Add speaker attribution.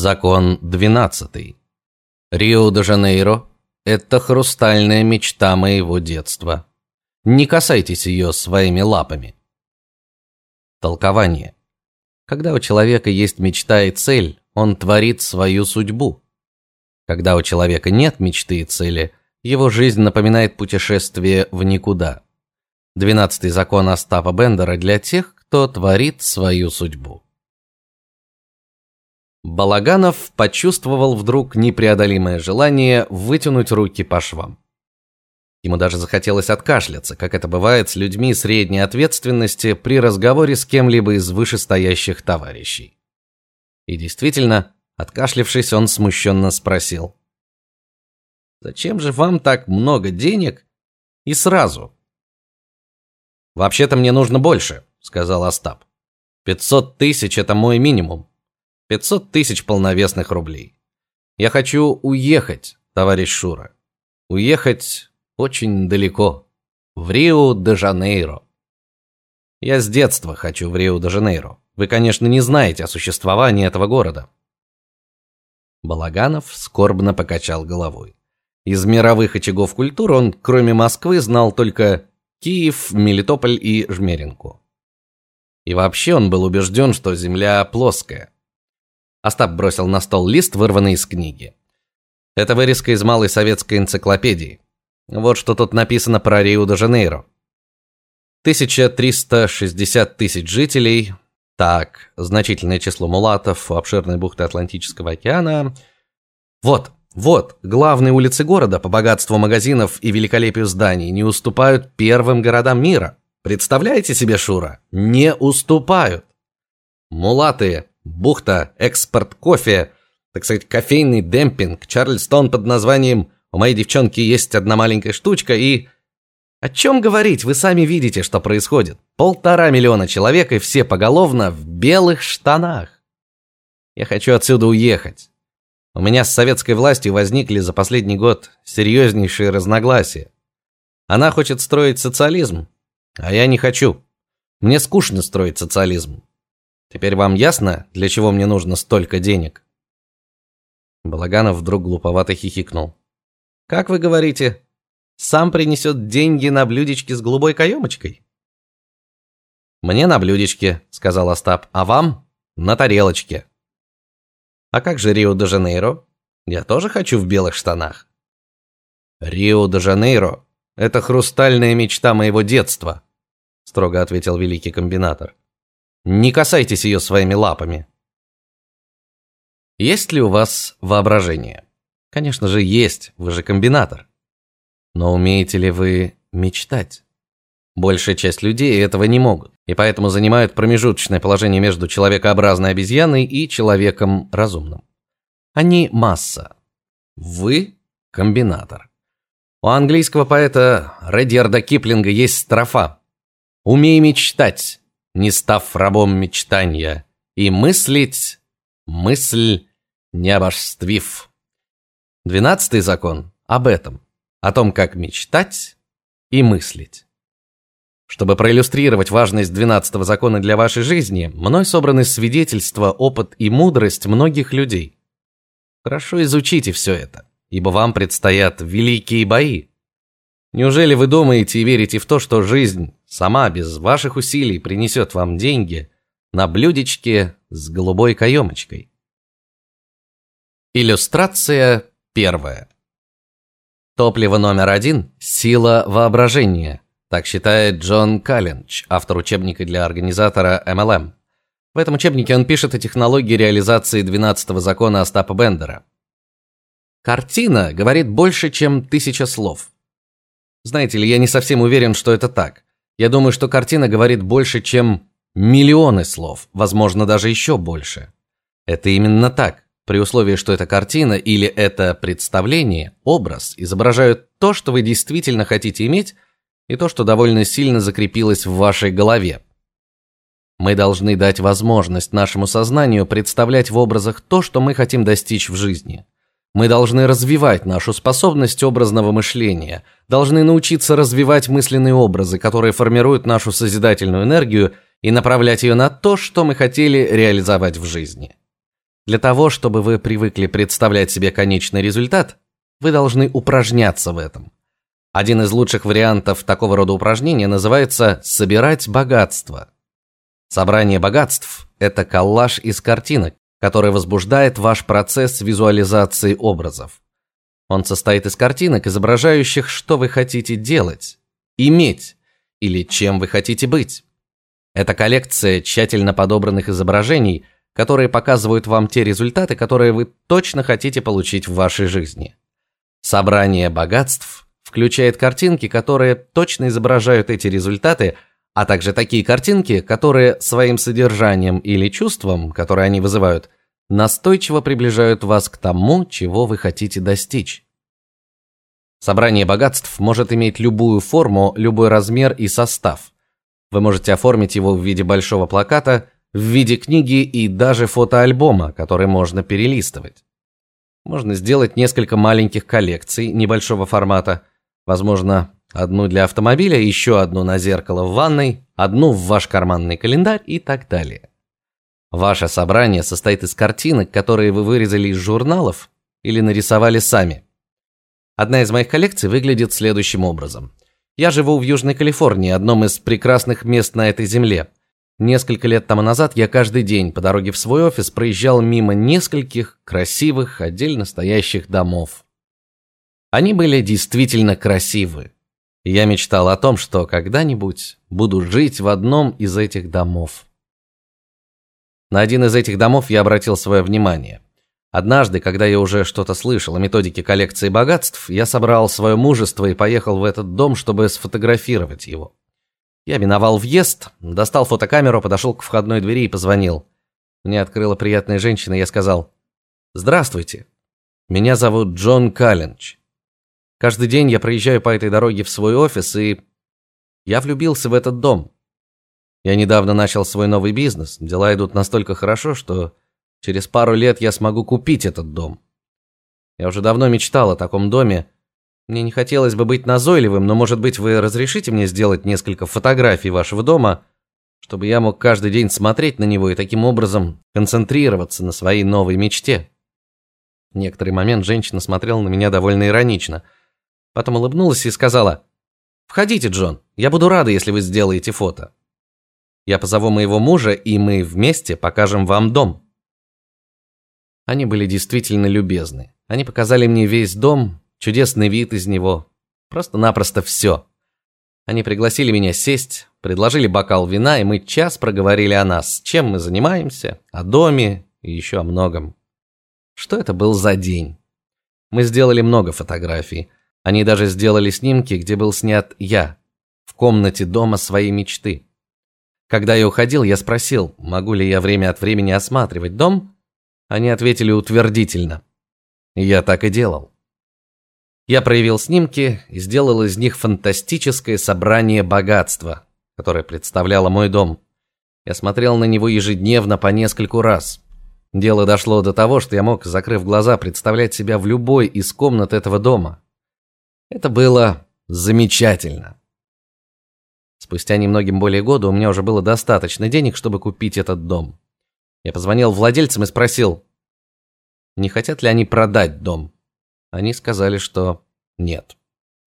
Speaker 1: Закон 12. Рио-де-Жанейро это хрустальная мечта моего детства. Не касайтесь ее своими лапами. Толкование. Когда у человека есть мечта и цель, он творит свою судьбу. Когда у человека нет мечты и цели, его жизнь напоминает путешествие в никуда. Двенадцатый закон Остапа Бендера для тех, кто творит свою судьбу. Балаганов почувствовал вдруг непреодолимое желание вытянуть руки по швам. Ему даже захотелось откашляться, как это бывает с людьми средней ответственности при разговоре с кем-либо из вышестоящих товарищей. И действительно, откашлявшись, он смущенно спросил: "Зачем же вам так много денег и сразу?" "Вообще-то мне нужно больше", сказал Остап. «Пятьсот тысяч – это мой минимум. 500 тысяч полновесных рублей. Я хочу уехать, товарищ Шура. Уехать очень далеко, в Рио-де-Жанейро. Я с детства хочу в Рио-де-Жанейро. Вы, конечно, не знаете о существовании этого города. Балаганов скорбно покачал головой. Из мировых очагов культуры он, кроме Москвы, знал только Киев, Мелитополь и Жмеринку. И вообще он был убежден, что земля плоская. Остап бросил на стол лист, вырванный из книги. Это вырезка из малой советской энциклопедии. Вот что тут написано про Рио-де-Жанейро. 1360 тысяч жителей. Так, значительное число мулатов у обширной бухты Атлантического океана. Вот, вот, главные улицы города по богатству магазинов и великолепию зданий не уступают первым городам мира. Представляете себе, Шура? Не уступают. Мулаты бухта, экспорт кофе, так сказать, кофейный демпинг, Чарльстон под названием «У моей девчонки есть одна маленькая штучка» и... О чем говорить, вы сами видите, что происходит. Полтора миллиона человек и все поголовно в белых штанах. Я хочу отсюда уехать. У меня с советской властью возникли за последний год серьезнейшие разногласия. Она хочет строить социализм, а я не хочу. Мне скучно строить социализм. Теперь вам ясно, для чего мне нужно столько денег? Балаганов вдруг глуповато хихикнул. Как вы говорите, сам принесет деньги на блюдечке с голубой каемочкой? Мне на блюдечке, сказал Остап, а вам на тарелочке. А как же Рио-де-Жанейро? Я тоже хочу в белых штанах. Рио-де-Жанейро это хрустальная мечта моего детства, строго ответил великий комбинатор. Не касайтесь ее своими лапами. Есть ли у вас воображение? Конечно же, есть, вы же комбинатор. Но умеете ли вы мечтать? Большая часть людей этого не могут, и поэтому занимают промежуточное положение между человекообразной обезьяной и человеком разумным. Они масса. Вы комбинатор. У английского поэта Редьярда Киплинга есть строфа: "Умей мечтать, не став рабом мечтания, и мыслить мысль не обожествив. Двенадцатый закон об этом, о том, как мечтать и мыслить. Чтобы проиллюстрировать важность двенадцатого закона для вашей жизни, мной собраны свидетельства, опыт и мудрость многих людей. Хорошо изучите все это, ибо вам предстоят великие бои. Неужели вы думаете и верите в то, что жизнь сама без ваших усилий принесет вам деньги на блюдечке с голубой каемочкой? Иллюстрация первая. Топливо номер один – сила воображения. Так считает Джон Каллинч, автор учебника для организатора MLM. В этом учебнике он пишет о технологии реализации 12-го закона Остапа Бендера. Картина говорит больше, чем тысяча слов. Знаете ли, я не совсем уверен, что это так. Я думаю, что картина говорит больше, чем миллионы слов, возможно, даже еще больше. Это именно так, при условии, что эта картина или это представление, образ изображают то, что вы действительно хотите иметь, и то, что довольно сильно закрепилось в вашей голове. Мы должны дать возможность нашему сознанию представлять в образах то, что мы хотим достичь в жизни. Мы должны развивать нашу способность образного мышления, должны научиться развивать мысленные образы, которые формируют нашу созидательную энергию и направлять ее на то, что мы хотели реализовать в жизни. Для того, чтобы вы привыкли представлять себе конечный результат, вы должны упражняться в этом. Один из лучших вариантов такого рода упражнения называется собирать богатство. Собрание богатств это коллаж из картинок, который возбуждает ваш процесс визуализации образов. Он состоит из картинок, изображающих, что вы хотите делать, иметь или чем вы хотите быть. Это коллекция тщательно подобранных изображений, которые показывают вам те результаты, которые вы точно хотите получить в вашей жизни. Собрание богатств включает картинки, которые точно изображают эти результаты, а также такие картинки, которые своим содержанием или чувством, которые они вызывают, настойчиво приближают вас к тому, чего вы хотите достичь. Собрание богатств может иметь любую форму, любой размер и состав. Вы можете оформить его в виде большого плаката, в виде книги и даже фотоальбома, который можно перелистывать. Можно сделать несколько маленьких коллекций небольшого формата, возможно, одну для автомобиля, еще одну на зеркало в ванной, одну в ваш карманный календарь и так далее. Ваше собрание состоит из картинок, которые вы вырезали из журналов или нарисовали сами. Одна из моих коллекций выглядит следующим образом. Я живу в Южной Калифорнии, одном из прекрасных мест на этой земле. Несколько лет тому назад я каждый день по дороге в свой офис проезжал мимо нескольких красивых, отдельно стоящих домов. Они были действительно красивы. Я мечтал о том, что когда-нибудь буду жить в одном из этих домов. На один из этих домов я обратил свое внимание. Однажды, когда я уже что-то слышал о методике коллекции богатств, я собрал свое мужество и поехал в этот дом, чтобы сфотографировать его. Я миновал въезд, достал фотокамеру, подошел к входной двери и позвонил. Мне открыла приятная женщина, и я сказал: "Здравствуйте. Меня зовут Джон Калленч. Каждый день я проезжаю по этой дороге в свой офис, и я влюбился в этот дом. Я недавно начал свой новый бизнес. Дела идут настолько хорошо, что через пару лет я смогу купить этот дом. Я уже давно мечтал о таком доме, мне не хотелось бы быть назойливым, но, может быть, вы разрешите мне сделать несколько фотографий вашего дома, чтобы я мог каждый день смотреть на него и таким образом концентрироваться на своей новой мечте. В некоторый момент женщина смотрела на меня довольно иронично, потом улыбнулась и сказала: "Входите, Джон. Я буду рада, если вы сделаете фото. Я позову моего мужа, и мы вместе покажем вам дом". Они были действительно любезны. Они показали мне весь дом, чудесный вид из него, просто-напросто все. Они пригласили меня сесть, предложили бокал вина, и мы час проговорили о нас, чем мы занимаемся, о доме и еще о многом. Что это был за день? Мы сделали много фотографий. Они даже сделали снимки, где был снят я в комнате дома своей мечты. Когда я уходил, я спросил, могу ли я время от времени осматривать дом. Они ответили утвердительно. Я так и делал. Я проявил снимки и сделал из них фантастическое собрание богатства, которое представляло мой дом. Я смотрел на него ежедневно по нескольку раз. Дело дошло до того, что я мог, закрыв глаза, представлять себя в любой из комнат этого дома. Это было замечательно. Спустя немногим более года у меня уже было достаточно денег, чтобы купить этот дом. Я позвонил владельцам и спросил, не хотят ли они продать дом. Они сказали, что нет.